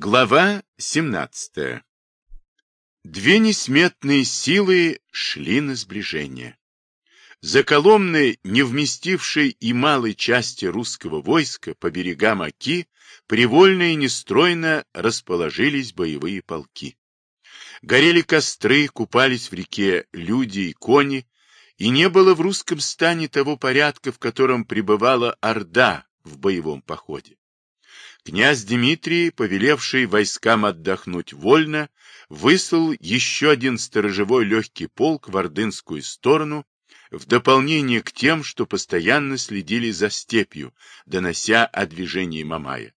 Глава 17. Две несметные силы шли на сближение. За Коломной, не вместившей и малой части русского войска по берегам Оки, привольно и нестройно расположились боевые полки. Горели костры, купались в реке люди и кони, и не было в русском стане того порядка, в котором пребывала Орда в боевом походе. Князь Дмитрий, повелевший войскам отдохнуть вольно, выслал еще один сторожевой легкий полк в Ордынскую сторону, в дополнение к тем, что постоянно следили за степью, донося о движении Мамая.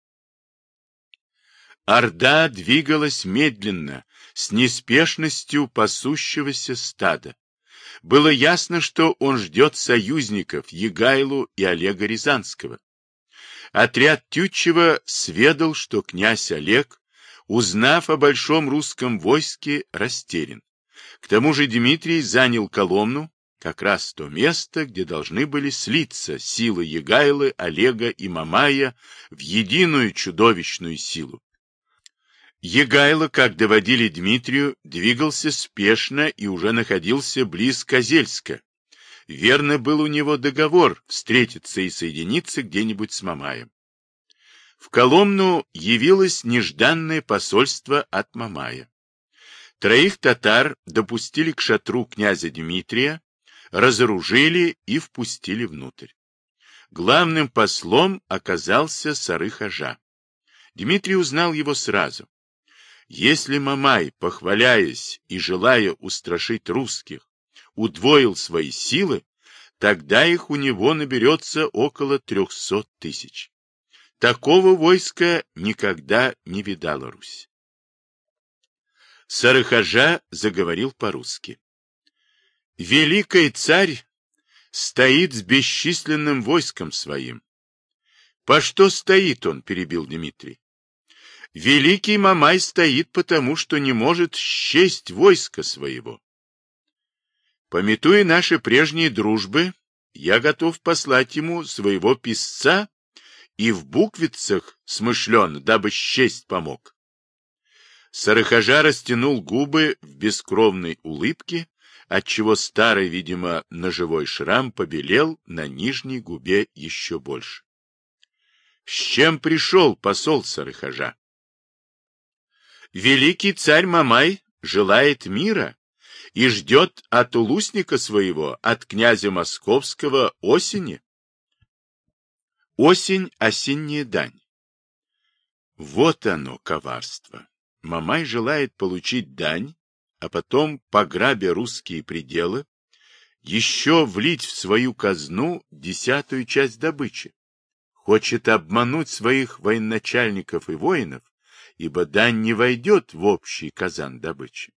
Орда двигалась медленно, с неспешностью пасущегося стада. Было ясно, что он ждет союзников Егайлу и Олега Рязанского. Отряд Тютчева сведал, что князь Олег, узнав о большом русском войске, растерян. К тому же Дмитрий занял Коломну, как раз то место, где должны были слиться силы Егайлы, Олега и Мамая в единую чудовищную силу. Егайло, как доводили Дмитрию, двигался спешно и уже находился близ Козельска, Верно был у него договор встретиться и соединиться где-нибудь с Мамаем. В Коломну явилось нежданное посольство от Мамая. Троих татар допустили к шатру князя Дмитрия, разоружили и впустили внутрь. Главным послом оказался Сары-Хажа. Дмитрий узнал его сразу. Если Мамай, похваляясь и желая устрашить русских, удвоил свои силы, тогда их у него наберется около трехсот тысяч. Такого войска никогда не видала Русь. Сарахажа заговорил по-русски. Великий царь стоит с бесчисленным войском своим. По что стоит он, перебил Дмитрий. Великий Мамай стоит потому, что не может счесть войска своего. Пометуя наши прежние дружбы, я готов послать ему своего писца и в буквицах смышлен, дабы счесть помог. Сарахажа растянул губы в бескровной улыбке, отчего старый, видимо, ножевой шрам побелел на нижней губе еще больше. С чем пришел посол Сарахажа? Великий царь Мамай желает мира, и ждет от улусника своего, от князя московского, осени. Осень — осенняя дань. Вот оно, коварство. Мамай желает получить дань, а потом, пограбя русские пределы, еще влить в свою казну десятую часть добычи. Хочет обмануть своих военачальников и воинов, ибо дань не войдет в общий казан добычи.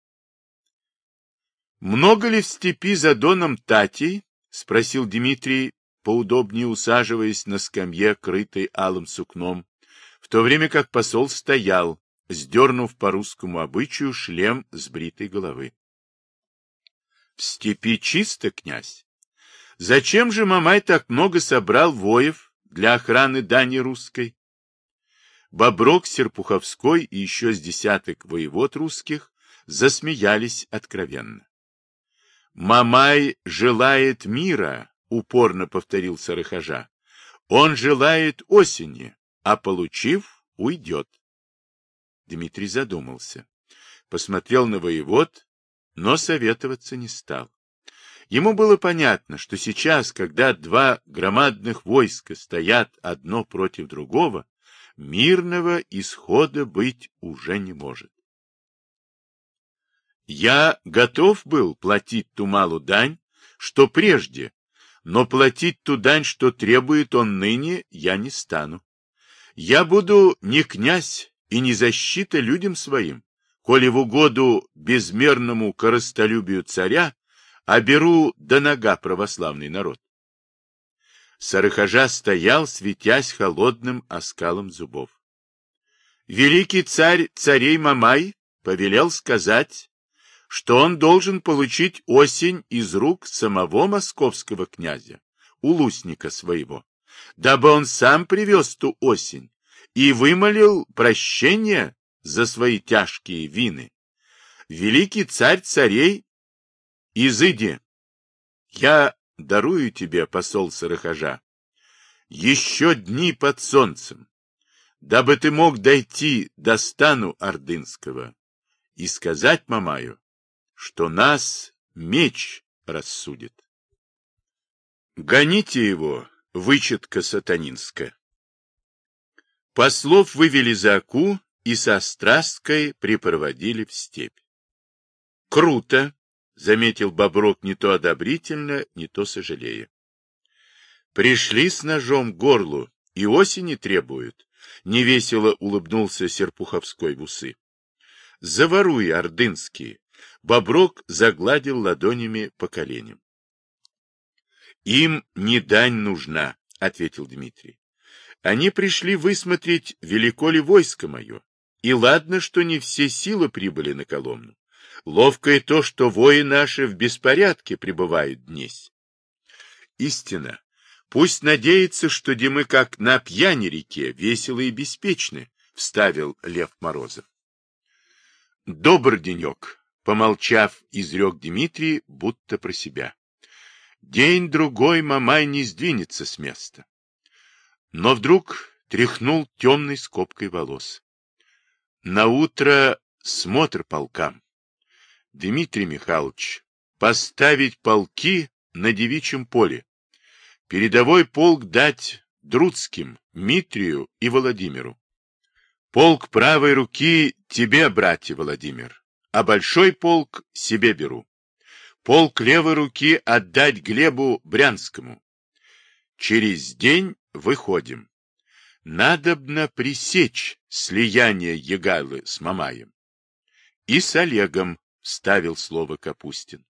Много ли в степи за доном Татей? — спросил Дмитрий, поудобнее усаживаясь на скамье, крытой алым сукном, в то время как посол стоял, сдернув по русскому обычаю шлем с бритой головы. — В степи чисто, князь. Зачем же Мамай так много собрал воев для охраны дани русской? Боброк Серпуховской и еще с десяток воевод русских засмеялись откровенно. Мамай желает мира, упорно повторил Сарыхажа. Он желает осени, а получив, уйдет. Дмитрий задумался. Посмотрел на воевод, но советоваться не стал. Ему было понятно, что сейчас, когда два громадных войска стоят одно против другого, мирного исхода быть уже не может. Я готов был платить ту малу дань, что прежде, но платить ту дань, что требует он ныне, я не стану. Я буду не князь и не защита людям своим, коли в угоду безмерному коростолюбию царя оберу до нога православный народ. Сарыхажа стоял, светясь холодным оскалом зубов. Великий царь царей Мамай повелел сказать, что он должен получить осень из рук самого московского князя, улусника своего, дабы он сам привез ту осень и вымолил прощение за свои тяжкие вины. Великий царь царей, изыди, я дарую тебе, посол Сарахажа, еще дни под солнцем, дабы ты мог дойти до стану Ордынского и сказать Мамаю, что нас меч рассудит. Гоните его, вычетка сатанинская. Послов вывели за Аку и со Страсткой припроводили в степь. Круто, заметил Боброк не то одобрительно, не то сожалея. Пришли с ножом к горлу и осени требуют. Невесело улыбнулся Серпуховской в усы. Заворуй, ордынские. Боброк загладил ладонями по коленям. Им не дань нужна, ответил Дмитрий. Они пришли высмотреть, велико ли войско мое. И ладно, что не все силы прибыли на Коломну. Ловко и то, что вои наши в беспорядке пребывают днесь. Истина. Пусть надеется, что Димы как на пьяни реке, веселы и беспечны, — вставил Лев Морозов. Добр денек, — помолчав, изрек Дмитрий, будто про себя. День-другой Мамай не сдвинется с места. Но вдруг тряхнул темной скобкой волос. На утро смотр полкам. Дмитрий Михайлович, поставить полки на девичьем поле. Передовой полк дать Друцким, Митрию и Владимиру. Полк правой руки тебе, братья Владимир, а большой полк себе беру. Полк левой руки отдать Глебу Брянскому. Через день выходим. Надобно пресечь слияние Егайлы с Мамаем. И с Олегом вставил слово Капустин.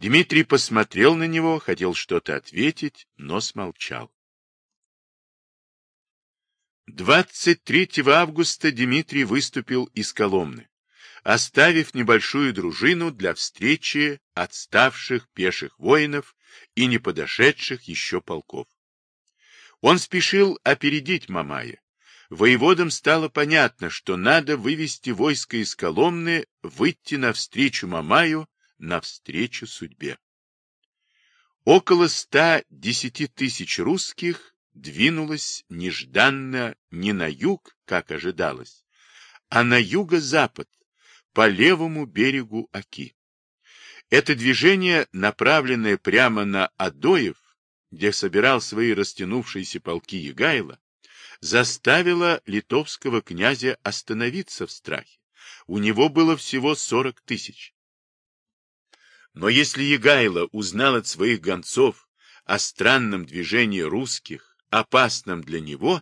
Дмитрий посмотрел на него, хотел что-то ответить, но смолчал. 23 августа Дмитрий выступил из Коломны, оставив небольшую дружину для встречи отставших пеших воинов и не подошедших еще полков. Он спешил опередить Мамая, Воеводам стало понятно, что надо вывести войско из Коломны, выйти навстречу Мамаю, навстречу судьбе. Около ста десяти тысяч русских двинулось нежданно не на юг, как ожидалось, а на юго-запад, по левому берегу Оки. Это движение, направленное прямо на Адоев, где собирал свои растянувшиеся полки Егайло, заставила литовского князя остановиться в страхе. У него было всего сорок тысяч. Но если Егайло узнал от своих гонцов о странном движении русских, опасном для него,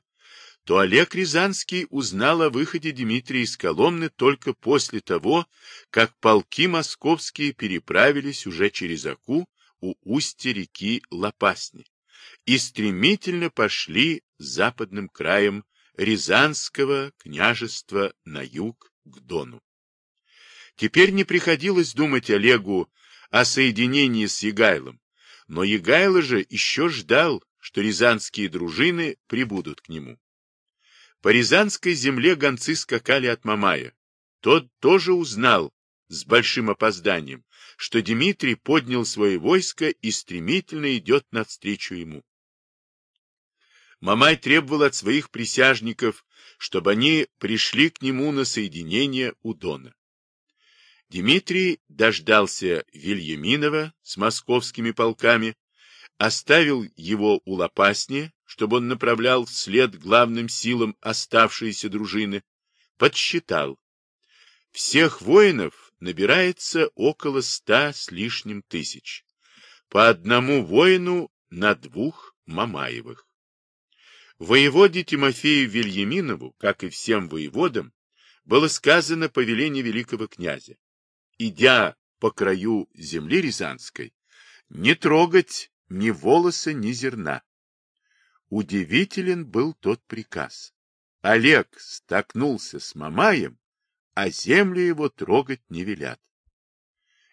то Олег Рязанский узнал о выходе Дмитрия из Коломны только после того, как полки московские переправились уже через Аку у устья реки Лопасни и стремительно пошли западным краем Рязанского княжества на юг к Дону. Теперь не приходилось думать Олегу о соединении с Егайлом, но Егайло же еще ждал, что рязанские дружины прибудут к нему. По рязанской земле гонцы скакали от Мамая. Тот тоже узнал с большим опозданием, что Дмитрий поднял свое войско и стремительно идет навстречу ему. Мамай требовал от своих присяжников, чтобы они пришли к нему на соединение у Дона. Дмитрий дождался Вильяминова с московскими полками, оставил его у Лопасни, чтобы он направлял вслед главным силам оставшиеся дружины, подсчитал. Всех воинов набирается около ста с лишним тысяч. По одному воину на двух Мамаевых. Воеводе Тимофею Вильяминову, как и всем воеводам, было сказано повеление великого князя, идя по краю земли Рязанской, не трогать ни волоса, ни зерна. Удивителен был тот приказ. Олег столкнулся с Мамаем, а землю его трогать не велят.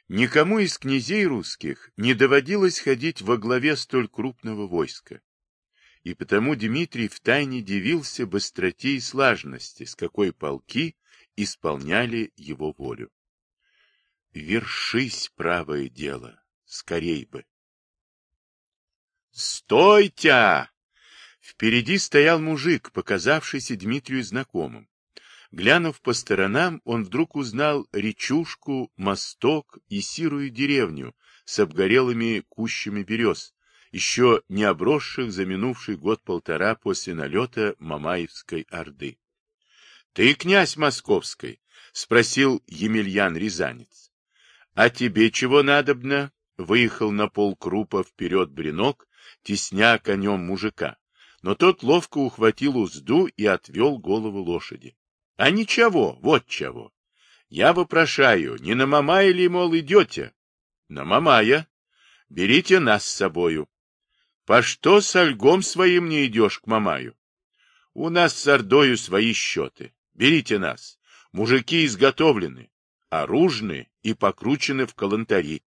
Никому из князей русских не доводилось ходить во главе столь крупного войска и потому Дмитрий втайне дивился быстроте и слаженности, с какой полки исполняли его волю. Вершись, правое дело, скорей бы. «Стойте!» Впереди стоял мужик, показавшийся Дмитрию знакомым. Глянув по сторонам, он вдруг узнал речушку, мосток и сирую деревню с обгорелыми кущами берез, еще не обросших за минувший год-полтора после налета Мамаевской Орды. — Ты князь Московской? — спросил Емельян Рязанец. — А тебе чего надобно? — выехал на полкрупа вперед бренок, тесня конем мужика. Но тот ловко ухватил узду и отвел голову лошади. — А ничего, вот чего. Я вопрошаю, не на Мамая ли, мол, идете? — На Мамая. Берите нас с собою. По что с ольгом своим не идешь к Мамаю? У нас с Ордою свои счеты. Берите нас. Мужики изготовлены, оружны и покручены в калантари.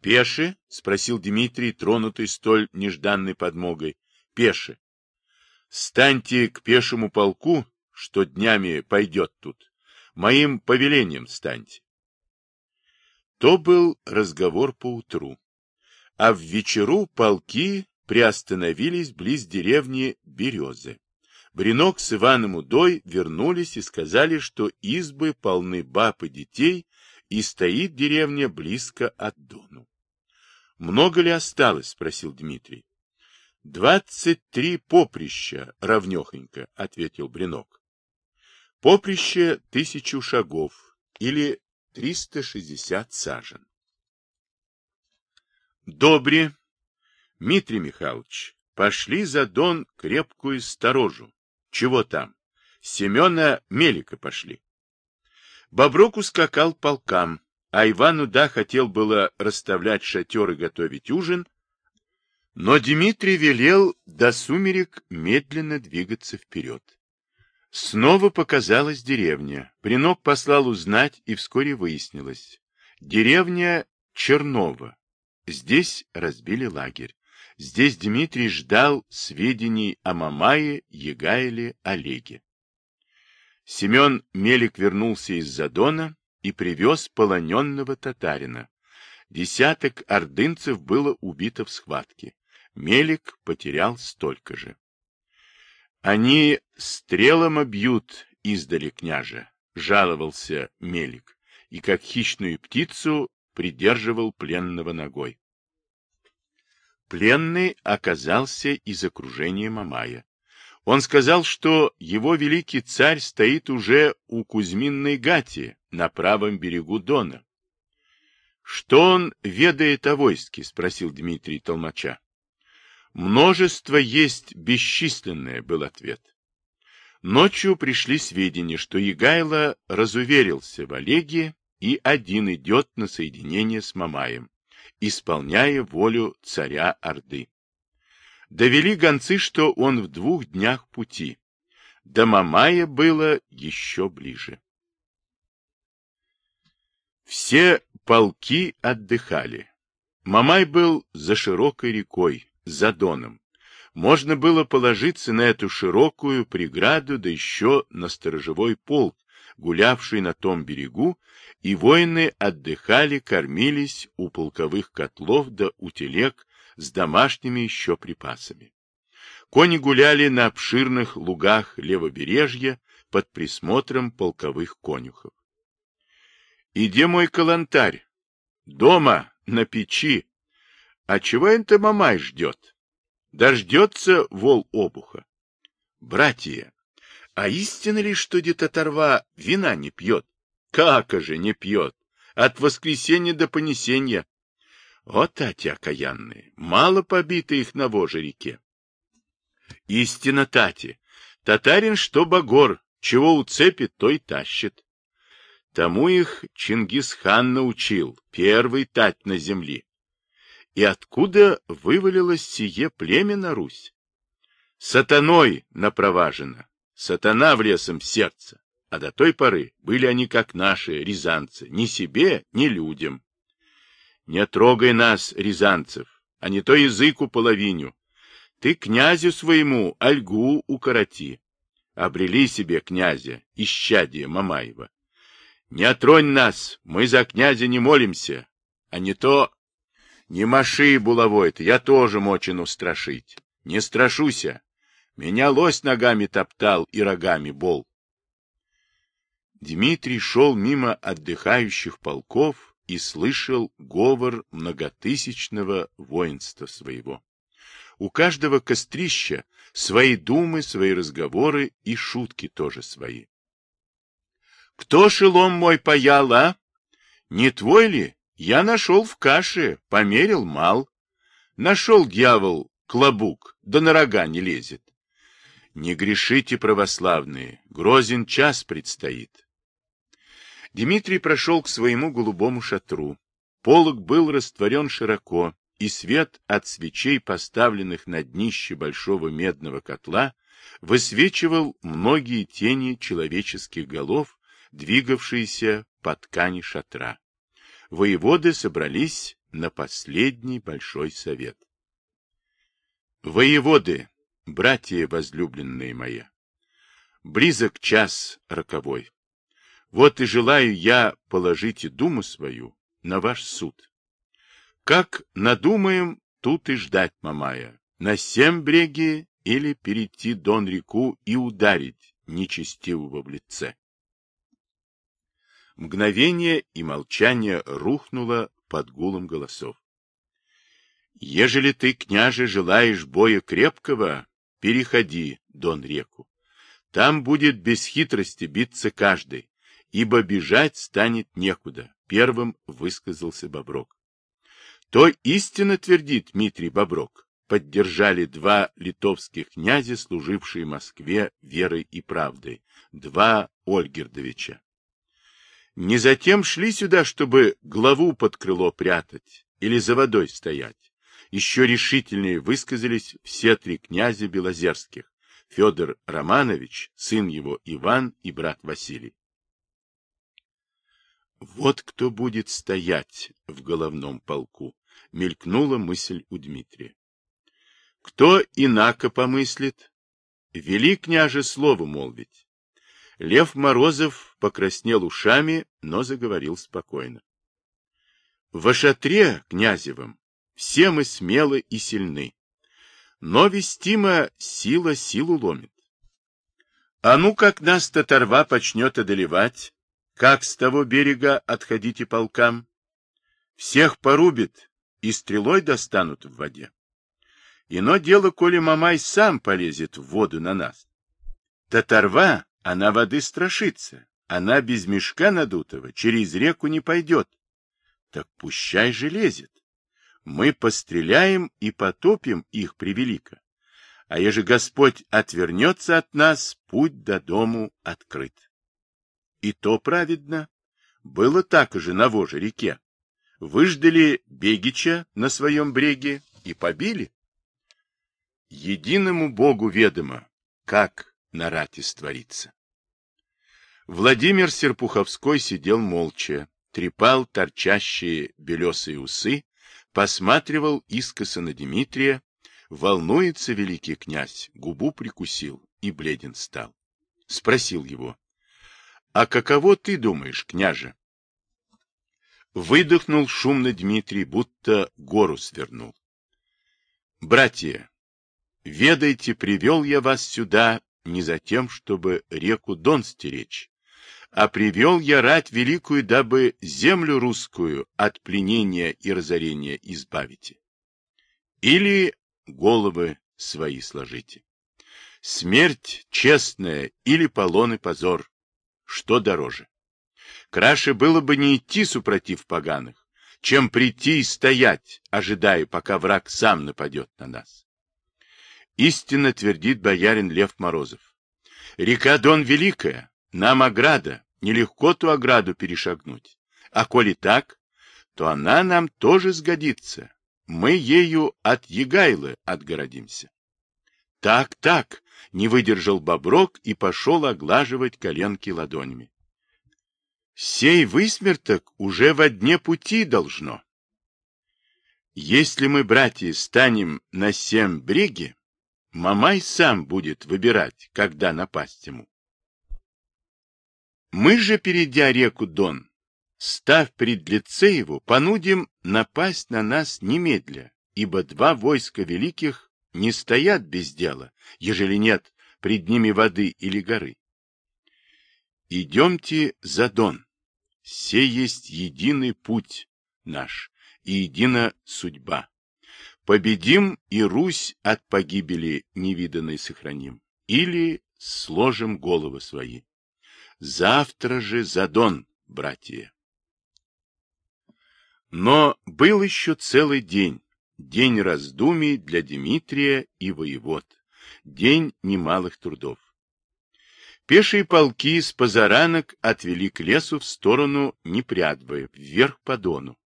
Пеши? — спросил Дмитрий, тронутый столь нежданной подмогой. — Пеши. Станьте к пешему полку, что днями пойдет тут. Моим повелением станьте. То был разговор поутру а в вечеру полки приостановились близ деревни Березы. Бринок с Иваном Удой вернулись и сказали, что избы полны баб и детей, и стоит деревня близко от Дону. — Много ли осталось? — спросил Дмитрий. — Двадцать три поприща, равнехонько, — ответил Бринок. Поприще тысячу шагов или триста шестьдесят сажен. Добре, Дмитрий Михайлович, пошли за Дон крепкую сторожу. Чего там? Семена Мелика пошли. Боброк ускакал полкам, а Ивану да хотел было расставлять шатер и готовить ужин, но Дмитрий велел до сумерек медленно двигаться вперед. Снова показалась деревня. Принок послал узнать, и вскоре выяснилось. Деревня Чернова, Здесь разбили лагерь. Здесь Дмитрий ждал сведений о Мамае, Егайле, Олеге. Семен Мелик вернулся из Задона и привез полоненного татарина. Десяток ордынцев было убито в схватке. Мелик потерял столько же. Они стрелом обьют издали княжа, жаловался Мелик, и как хищную птицу придерживал пленного ногой. Пленный оказался из окружения Мамая. Он сказал, что его великий царь стоит уже у Кузьминной гати на правом берегу Дона. — Что он ведает о войске? — спросил Дмитрий Толмача. — Множество есть бесчисленное, — был ответ. Ночью пришли сведения, что Егайло разуверился в Олеге и один идет на соединение с Мамаем, исполняя волю царя Орды. Довели гонцы, что он в двух днях пути. До Мамая было еще ближе. Все полки отдыхали. Мамай был за широкой рекой, за Доном. Можно было положиться на эту широкую преграду, да еще на сторожевой полк, гулявший на том берегу, и воины отдыхали, кормились у полковых котлов да у телег с домашними еще припасами. Кони гуляли на обширных лугах левобережья под присмотром полковых конюхов. «Иди, мой калантарь, дома, на печи. А чего это мамай ждет? Дождется вол обуха. Братья, а истина ли, что дед оторва вина не пьет? Как же не пьет? От воскресенья до понесения. О, тати окаянные, мало побиты их на воже реке. Истина, тати. Татарин что багор, чего уцепит, то и тащит. Тому их Чингисхан научил, первый тать на земле. И откуда вывалилось сие племя на Русь? Сатаной напроважено, Сатана в сердце, а до той поры были они как наши, рязанцы, ни себе, ни людям. Не трогай нас, рязанцев, а не то языку половиню. ты князю своему ольгу укороти. Обрели себе князя, исчадие Мамаева. Не отронь нас, мы за князя не молимся, а не то... Не маши булавой-то, я тоже мочину страшить. Не страшуся. Меня лось ногами топтал и рогами бол. Дмитрий шел мимо отдыхающих полков и слышал говор многотысячного воинства своего. У каждого кострища свои думы, свои разговоры и шутки тоже свои. Кто шелом мой паял, а? Не твой ли? Я нашел в каше, померил мал. Нашел, дьявол, клобук, да на рога не лезет. Не грешите, православные, грозен час предстоит. Дмитрий прошел к своему голубому шатру. Полог был растворен широко, и свет от свечей, поставленных на днище большого медного котла, высвечивал многие тени человеческих голов, двигавшиеся по ткани шатра. Воеводы собрались на последний большой совет. Воеводы, братья возлюбленные мои, близок час роковой. Вот и желаю я положить и думу свою на ваш суд. Как надумаем, тут и ждать, Мамая, на семь бреги или перейти Дон реку и ударить нечестивого в лице. Мгновение и молчание рухнуло под гулом голосов. Ежели ты, княже, желаешь боя крепкого, переходи, Дон реку. Там будет без хитрости биться каждый, ибо бежать станет некуда, первым высказался Боброк. То истинно твердит Дмитрий Боброк, поддержали два литовских князя, служившие Москве верой и правдой, два Ольгердовича. Не затем шли сюда, чтобы главу под крыло прятать или за водой стоять. Еще решительнее высказались все три князя Белозерских, Федор Романович, сын его Иван и брат Василий. Вот кто будет стоять в головном полку, мелькнула мысль у Дмитрия. Кто инако помыслит? Вели княже слово молвить. Лев Морозов покраснел ушами, но заговорил спокойно. В шатре, князевым, все мы смелы и сильны, но вестимо сила силу ломит. А ну, как нас татарва почнет одолевать, как с того берега отходите полкам? Всех порубит и стрелой достанут в воде. Ино дело, коли Мамай сам полезет в воду на нас. Татарва она воды страшится. Она без мешка надутого через реку не пойдет. Так пущай же лезет. Мы постреляем и потопим их превелико. А еже Господь отвернется от нас, путь до дому открыт. И то праведно. Было так же на Воже реке. Выждали Бегича на своем бреге и побили. Единому Богу ведомо, как на рате створится. Владимир Серпуховской сидел молча, трепал торчащие белесые усы, посматривал искоса на Дмитрия, волнуется великий князь, губу прикусил и бледен стал. Спросил его, «А каково ты думаешь, княже?» Выдохнул шумно Дмитрий, будто гору свернул. «Братья, ведайте, привел я вас сюда не за тем, чтобы реку Дон стеречь, а привел я рать великую, дабы землю русскую от пленения и разорения избавите. Или головы свои сложите. Смерть честная или полон и позор, что дороже? Краше было бы не идти супротив поганых, чем прийти и стоять, ожидая, пока враг сам нападет на нас. Истинно твердит боярин Лев Морозов. Река Дон великая, нам ограда, нелегко ту ограду перешагнуть. А коли так, то она нам тоже сгодится. Мы ею от Егайлы отгородимся. Так, так, не выдержал Боброк и пошел оглаживать коленки ладонями. Сей высмерток уже во дне пути должно. Если мы, братья, станем на семь бреги, Мамай сам будет выбирать, когда напасть ему. Мы же, перейдя реку Дон, став пред лице его, понудим напасть на нас немедля, ибо два войска великих не стоят без дела, ежели нет пред ними воды или горы. Идемте за Дон. Се есть единый путь наш и едина судьба. Победим и Русь от погибели невиданной сохраним, или сложим головы свои. Завтра же за Дон, братья. Но был еще целый день, день раздумий для Дмитрия и воевод, день немалых трудов. Пешие полки с позаранок отвели к лесу в сторону Непрядвы, вверх по Дону.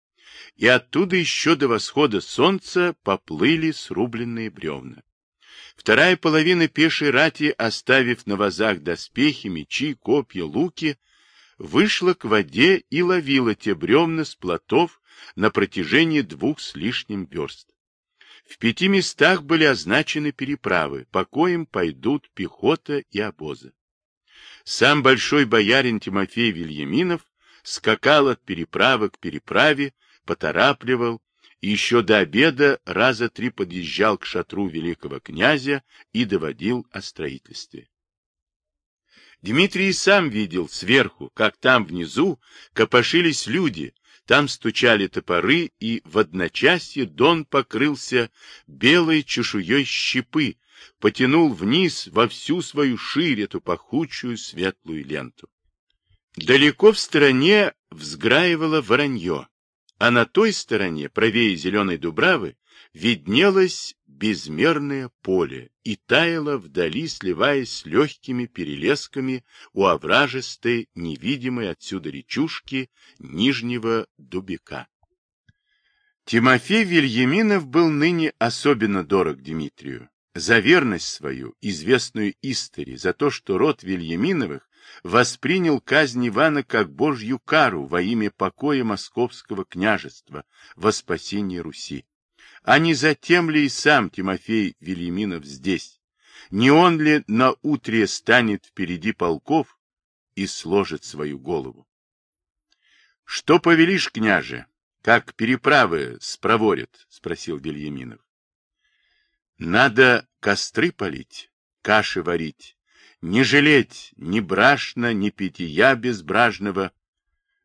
И оттуда еще до восхода солнца поплыли срубленные бревна. Вторая половина пешей рати, оставив на вазах доспехи, мечи, копья, луки, вышла к воде и ловила те бревна с плотов на протяжении двух с лишним верст. В пяти местах были означены переправы, по коим пойдут пехота и обозы. Сам большой боярин Тимофей Вильяминов скакал от переправы к переправе, поторапливал, и еще до обеда раза три подъезжал к шатру великого князя и доводил о строительстве. Дмитрий сам видел сверху, как там внизу копошились люди, там стучали топоры, и в одночасье Дон покрылся белой чешуей щепы, потянул вниз во всю свою ширь эту пахучую светлую ленту. Далеко в стороне взграивало воронье, а на той стороне, правее зеленой дубравы, виднелось безмерное поле и таяло вдали, сливаясь с легкими перелесками у овражистой, невидимой отсюда речушки Нижнего Дубика. Тимофей Вильяминов был ныне особенно дорог Дмитрию за верность свою, известную истори, за то, что род Вильяминовых воспринял казнь Ивана как божью кару во имя покоя московского княжества, во спасение Руси. А не затем ли и сам Тимофей Вильяминов здесь? Не он ли на утре станет впереди полков и сложит свою голову? — Что повелишь, княже? Как переправы спроворят? — спросил Вильяминов. Надо костры полить, каши варить, не жалеть ни брашна, ни питья безбражного.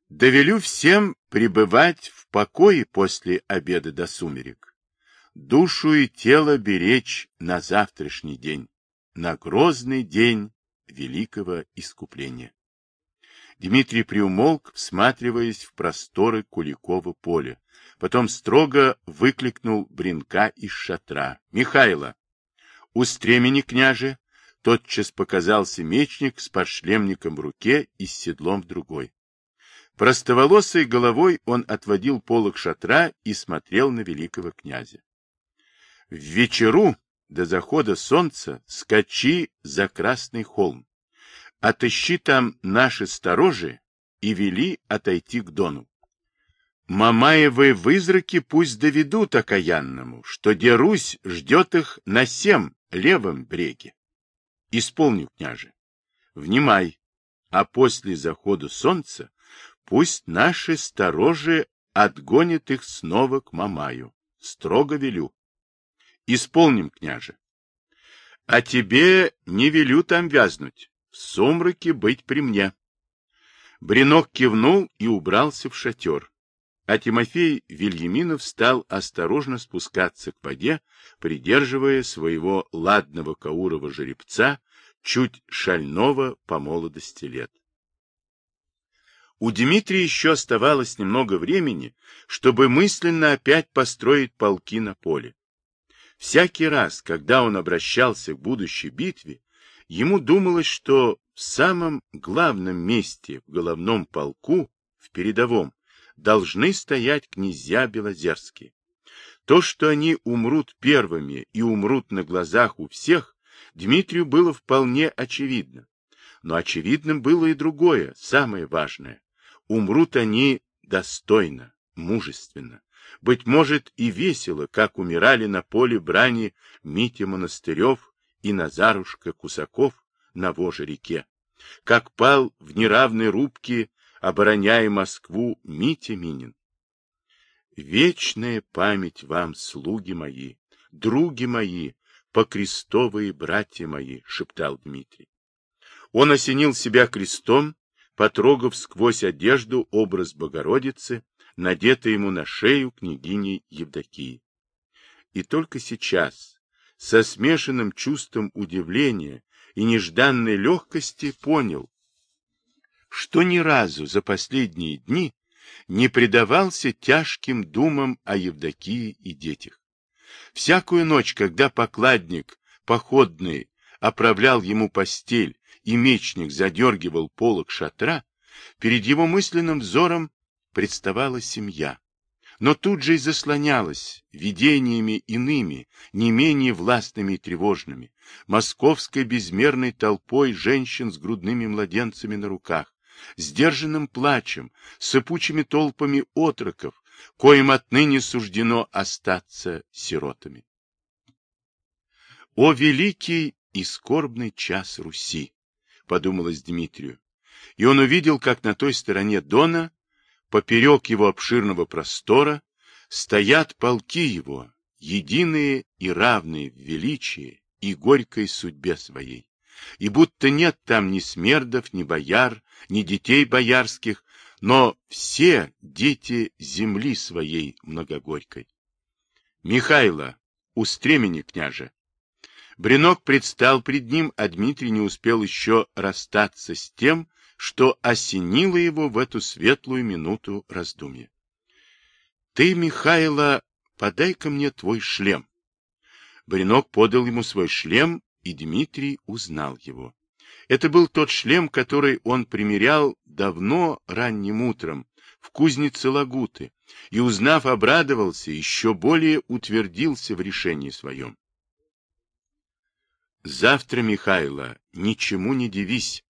Довелю всем пребывать в покое после обеда до сумерек. Душу и тело беречь на завтрашний день, на грозный день великого искупления. Дмитрий приумолк, всматриваясь в просторы Куликова поля. Потом строго выкликнул Бринка из шатра. — Михайло! У стремени, княже! Тотчас показался мечник с подшлемником в руке и с седлом в другой. Простоволосой головой он отводил полок шатра и смотрел на великого князя. В вечеру до захода солнца скачи за Красный холм. Отыщи там наши сторожи и вели отойти к Дону. Мамаевы вызраки пусть доведут окаянному, что Дерусь ждет их на сем левом бреге. Исполню, княже. Внимай, а после захода солнца пусть наши сторожи отгонят их снова к Мамаю. Строго велю. Исполним, княже. А тебе не велю там вязнуть в сумраке быть при мне. Бринок кивнул и убрался в шатер, а Тимофей Вильяминов стал осторожно спускаться к воде, придерживая своего ладного каурова жеребца, чуть шального по молодости лет. У Дмитрия еще оставалось немного времени, чтобы мысленно опять построить полки на поле. Всякий раз, когда он обращался к будущей битве, Ему думалось, что в самом главном месте в головном полку, в передовом, должны стоять князья Белозерские. То, что они умрут первыми и умрут на глазах у всех, Дмитрию было вполне очевидно. Но очевидным было и другое, самое важное. Умрут они достойно, мужественно. Быть может, и весело, как умирали на поле брани Митя Монастырев, и Назарушка Кусаков на Воже реке, как пал в неравной рубке, обороняя Москву, Митя Минин. Вечная память вам, слуги мои, други мои, покрестовые братья мои, шептал Дмитрий. Он осенил себя крестом, потрогав сквозь одежду образ Богородицы, надетый ему на шею княгини Евдокии. И только сейчас, со смешанным чувством удивления и нежданной легкости, понял, что ни разу за последние дни не предавался тяжким думам о Евдокии и детях. Всякую ночь, когда покладник, походный, оправлял ему постель, и мечник задергивал полог шатра, перед его мысленным взором представала семья. Но тут же и заслонялась видениями иными, не менее властными и тревожными, московской безмерной толпой женщин с грудными младенцами на руках, сдержанным плачем, сыпучими толпами отроков, коим отныне суждено остаться сиротами. О великий и скорбный час Руси! подумалось Дмитрию, и он увидел, как на той стороне Дона, поперек его обширного простора, стоят полки его, единые и равные в величии и горькой судьбе своей. И будто нет там ни смердов, ни бояр, ни детей боярских, но все дети земли своей многогорькой. Михайло, устремени княже, Бринок предстал пред ним, а Дмитрий не успел еще расстаться с тем, что осенило его в эту светлую минуту раздумья. — Ты, Михайло, подай-ка мне твой шлем. Бринок подал ему свой шлем, и Дмитрий узнал его. Это был тот шлем, который он примерял давно ранним утром в кузнице Лагуты, и, узнав, обрадовался, еще более утвердился в решении своем. Завтра, Михайло, ничему не дивись.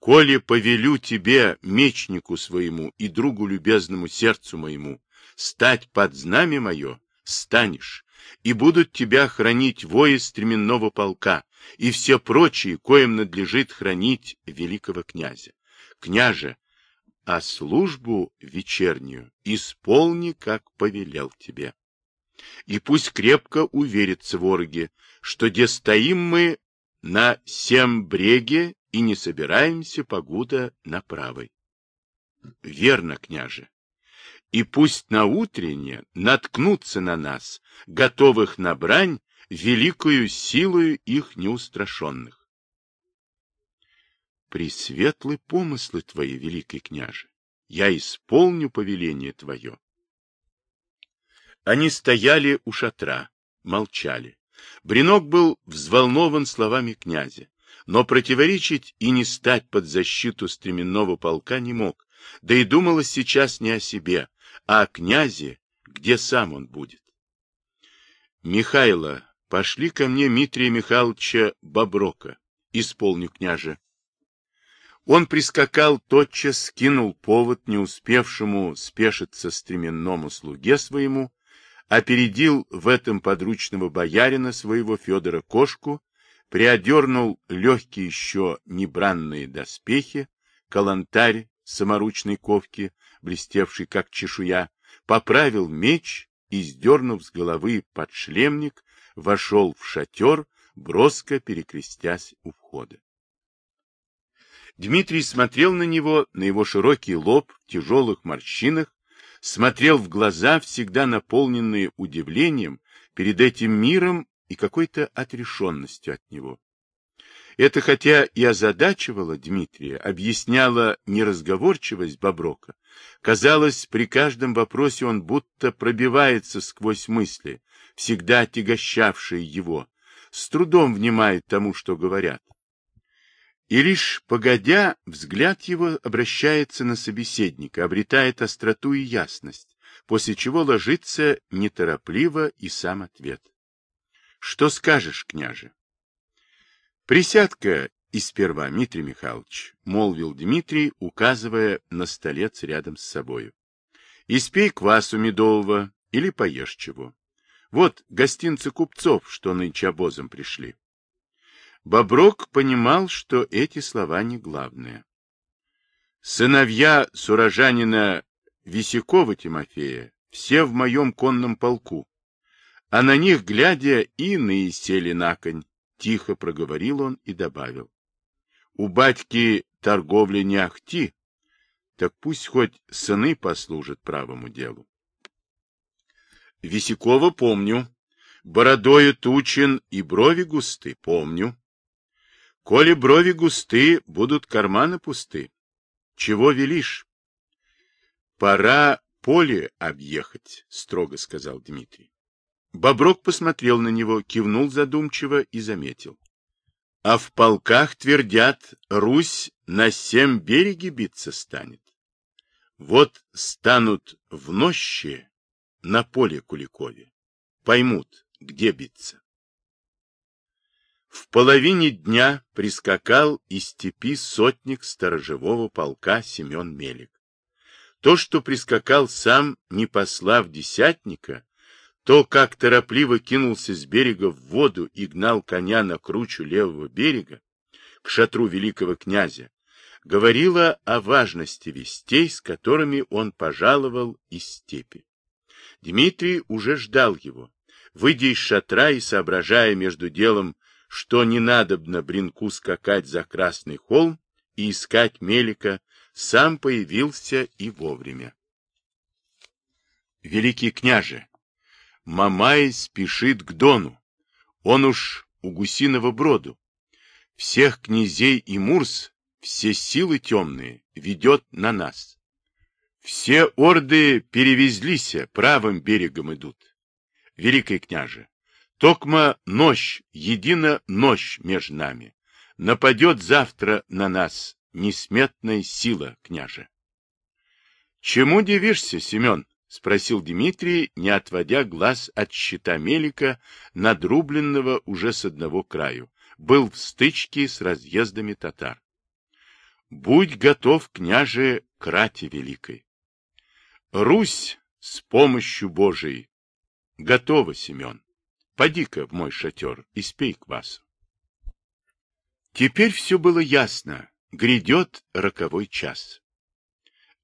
Коли повелю тебе, мечнику своему и другу любезному сердцу моему, стать под знамя мое, станешь, и будут тебя хранить вои стременного полка и все прочие, коим надлежит хранить великого князя. Княже, а службу вечернюю исполни, как повелел тебе. И пусть крепко уверятся вороги, что где стоим мы на сем бреге и не собираемся погуда на правой. Верно, княже. И пусть на утренне наткнутся на нас, готовых на брань, великую силою их неустрашенных. Пресветлы помыслы твои, великий княже, я исполню повеление твое. Они стояли у шатра, молчали. Бринок был взволнован словами князя, но противоречить и не стать под защиту стременного полка не мог, да и думалось сейчас не о себе, а князе, где сам он будет. Михайло, пошли ко мне Митрия Михайловича Боброка, исполню княже. Он прискакал, тотчас скинул повод не успевшему спешиться стременному слуге своему, опередил в этом подручного боярина своего Федора Кошку, приодернул легкие еще небранные доспехи, калантарь саморучной ковки, блестевший как чешуя, поправил меч и, сдернув с головы подшлемник, вошел в шатер, броско перекрестясь у входа. Дмитрий смотрел на него, на его широкий лоб в тяжелых морщинах, смотрел в глаза, всегда наполненные удивлением перед этим миром и какой-то отрешенностью от него. Это хотя и озадачивало Дмитрия, объясняло неразговорчивость Боброка. Казалось, при каждом вопросе он будто пробивается сквозь мысли, всегда отягощавшие его, с трудом внимает тому, что говорят. И лишь погодя, взгляд его обращается на собеседника, обретает остроту и ясность, после чего ложится неторопливо и сам ответ. Что скажешь, княже? Присядка и сперва, Дмитрий Михайлович, молвил Дмитрий, указывая на столец рядом с собою. Испей квасу медового или поешь чего. Вот гостинцы купцов, что нынче обозом пришли. Боброк понимал, что эти слова не главное. Сыновья сурожанина Висякова Тимофея все в моем конном полку, а на них, глядя, иные сели на конь, тихо проговорил он и добавил. У батьки торговли не ахти, так пусть хоть сыны послужат правому делу. Висякова помню, бородою тучен и брови густы, помню. Коли брови густы, будут карманы пусты. Чего велишь? Пора поле объехать, строго сказал Дмитрий. Боброк посмотрел на него, кивнул задумчиво и заметил. А в полках твердят, Русь на семь береги биться станет. Вот станут в нощи на поле Куликове, поймут, где биться. В половине дня прискакал из степи сотник сторожевого полка Семен Мелик. То, что прискакал сам, не послав десятника, то, как торопливо кинулся с берега в воду и гнал коня на кручу левого берега, к шатру великого князя, говорило о важности вестей, с которыми он пожаловал из степи. Дмитрий уже ждал его. Выйдя из шатра и соображая между делом, что не надобно Бринку скакать за Красный холм и искать Мелика, сам появился и вовремя. Великий княже, Мамай спешит к Дону, он уж у гусиного броду. Всех князей и Мурс, все силы темные, ведет на нас. Все орды перевезлись, правым берегом идут. Великий княже, Токма ночь, едина ночь между нами. Нападет завтра на нас несметная сила, княже. — Чему дивишься, Семен? — спросил Дмитрий, не отводя глаз от щита Мелика, надрубленного уже с одного краю. Был в стычке с разъездами татар. — Будь готов, княже, к рате великой. Русь с помощью Божией. Готова, Семен. Поди-ка в мой шатер и спей квасу. Теперь все было ясно. Грядет роковой час.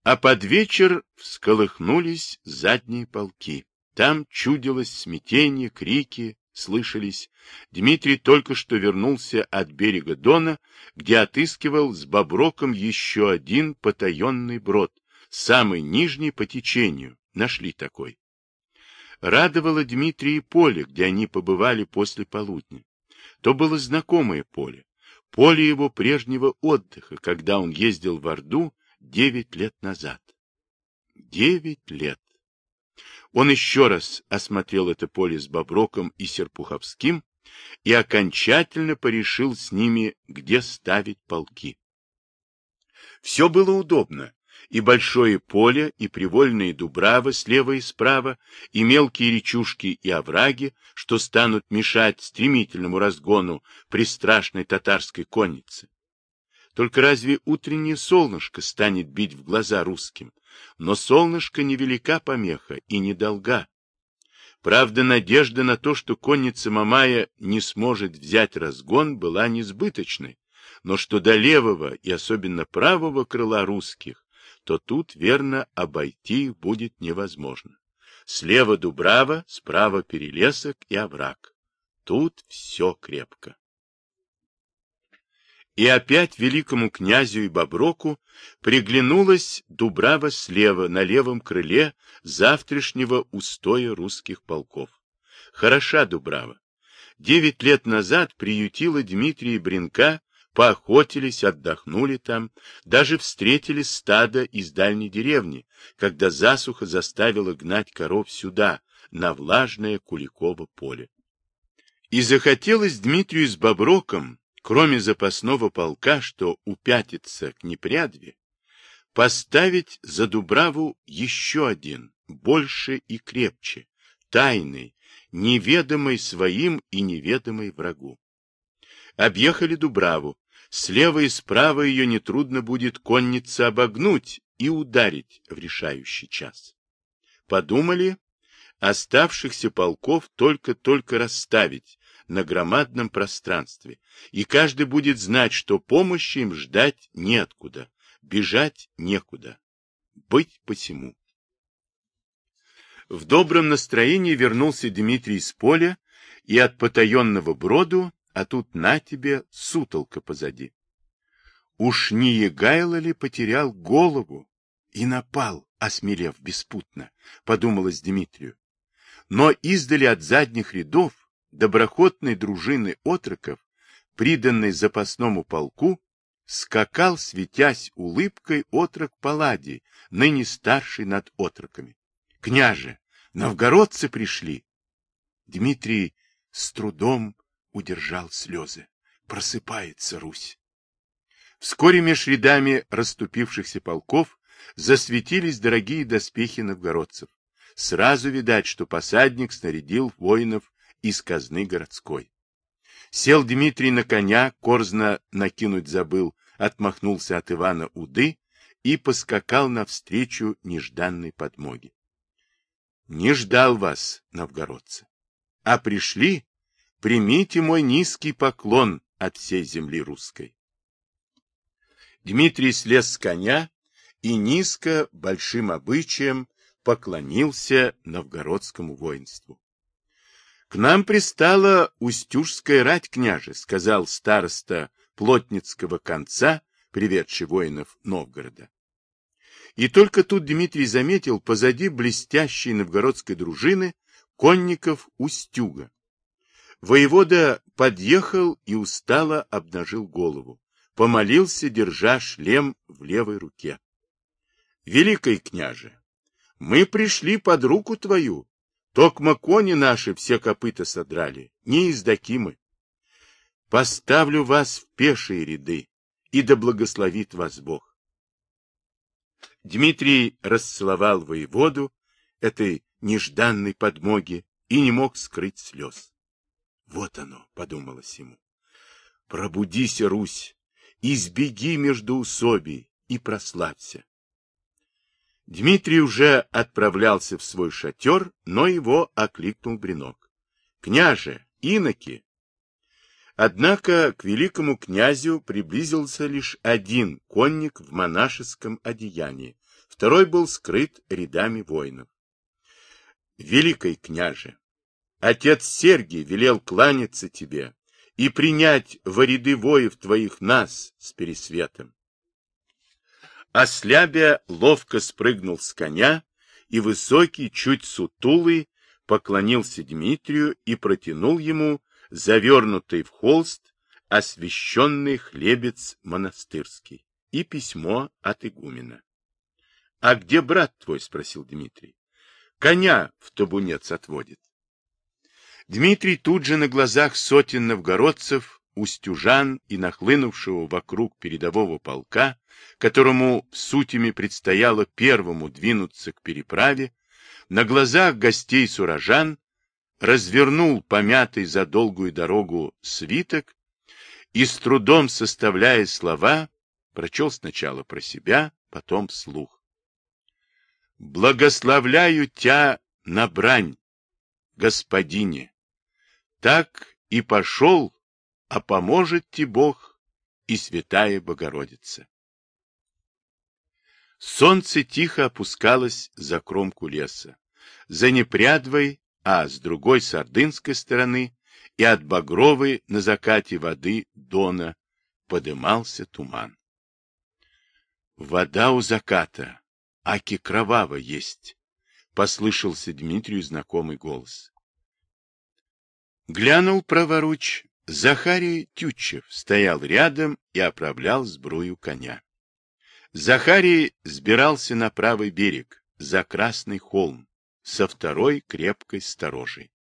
А под вечер всколыхнулись задние полки. Там чудилось смятение, крики, слышались. Дмитрий только что вернулся от берега Дона, где отыскивал с Боброком еще один потаенный брод, самый нижний по течению. Нашли такой. Радовало Дмитрия поле, где они побывали после полудня. То было знакомое поле, поле его прежнего отдыха, когда он ездил в Орду девять лет назад. Девять лет. Он еще раз осмотрел это поле с Боброком и Серпуховским и окончательно порешил с ними, где ставить полки. Все было удобно, и большое поле, и привольные дубравы слева и справа, и мелкие речушки и овраги, что станут мешать стремительному разгону при страшной татарской коннице. Только разве утреннее солнышко станет бить в глаза русским? Но солнышко невелика помеха и недолга. Правда, надежда на то, что конница Мамая не сможет взять разгон, была несбыточной, но что до левого и особенно правого крыла русских то тут, верно, обойти их будет невозможно. Слева Дубрава, справа Перелесок и овраг. Тут все крепко. И опять великому князю и Боброку приглянулась Дубрава слева, на левом крыле завтрашнего устоя русских полков. Хороша Дубрава. Девять лет назад приютила Дмитрия Бринка поохотились, отдохнули там, даже встретили стадо из дальней деревни, когда засуха заставила гнать коров сюда, на влажное Куликово поле. И захотелось Дмитрию с Боброком, кроме запасного полка, что упятится к Непрядве, поставить за Дубраву еще один, больше и крепче, тайный, неведомый своим и неведомый врагу. Объехали Дубраву. Слева и справа ее нетрудно будет конница обогнуть и ударить в решающий час. Подумали, оставшихся полков только-только расставить на громадном пространстве, и каждый будет знать, что помощи им ждать неоткуда, бежать некуда. Быть посему. В добром настроении вернулся Дмитрий из поля, и от потаенного броду, а тут на тебе сутолка позади. Уж не Егайло ли потерял голову и напал, осмелев беспутно, подумалось Дмитрию. Но издали от задних рядов доброхотной дружины отроков, приданной запасному полку, скакал, светясь улыбкой, отрок Палладий, ныне старший над отроками. — Княже, новгородцы пришли! Дмитрий с трудом удержал слезы. Просыпается Русь. Вскоре меж рядами расступившихся полков засветились дорогие доспехи новгородцев. Сразу видать, что посадник снарядил воинов из казны городской. Сел Дмитрий на коня, корзно накинуть забыл, отмахнулся от Ивана Уды и поскакал навстречу нежданной подмоге. Не ждал вас, новгородцы, а пришли, примите мой низкий поклон от всей земли русской. Дмитрий слез с коня и низко, большим обычаем, поклонился новгородскому воинству. — К нам пристала Устюжская рать, княже, — сказал староста плотницкого конца, приведший воинов Новгорода. И только тут Дмитрий заметил позади блестящей новгородской дружины конников Устюга. Воевода подъехал и устало обнажил голову, помолился, держа шлем в левой руке. — Великий княже, мы пришли под руку твою. Токмо кони наши все копыта содрали, не издаки мы. Поставлю вас в пешие ряды, и да благословит вас Бог. Дмитрий расцеловал воеводу этой нежданной подмоги и не мог скрыть слез. Вот оно, подумалось ему. Пробудись, Русь, избеги между усобий и прославься. Дмитрий уже отправлялся в свой шатер, но его окликнул Бринок. — Княже, иноки! Однако к великому князю приблизился лишь один конник в монашеском одеянии, второй был скрыт рядами воинов. — Великий княже! Отец Сергий велел кланяться тебе и принять во ряды воев твоих нас с Пересветом. Ослябя ловко спрыгнул с коня, и высокий, чуть сутулый, поклонился Дмитрию и протянул ему завернутый в холст освященный хлебец монастырский и письмо от игумена. — А где брат твой? — спросил Дмитрий. — Коня в табунец отводит. Дмитрий тут же на глазах сотен новгородцев устюжан и нахлынувшего вокруг передового полка, которому сутями предстояло первому двинуться к переправе, на глазах гостей сурожан развернул помятый за долгую дорогу свиток и, с трудом составляя слова, прочел сначала про себя, потом вслух. «Благословляю тебя на брань, господине! Так и пошел а поможет тебе Бог и Святая Богородица. Солнце тихо опускалось за кромку леса, за Непрядвой, а с другой с Ордынской стороны и от Багровой на закате воды Дона подымался туман. Вода у заката, аки кровава есть, послышался Дмитрию знакомый голос. Глянул праворуч, Захарий Тютчев стоял рядом и оправлял сбрую коня. Захарий сбирался на правый берег, за Красный холм, со второй крепкой сторожей.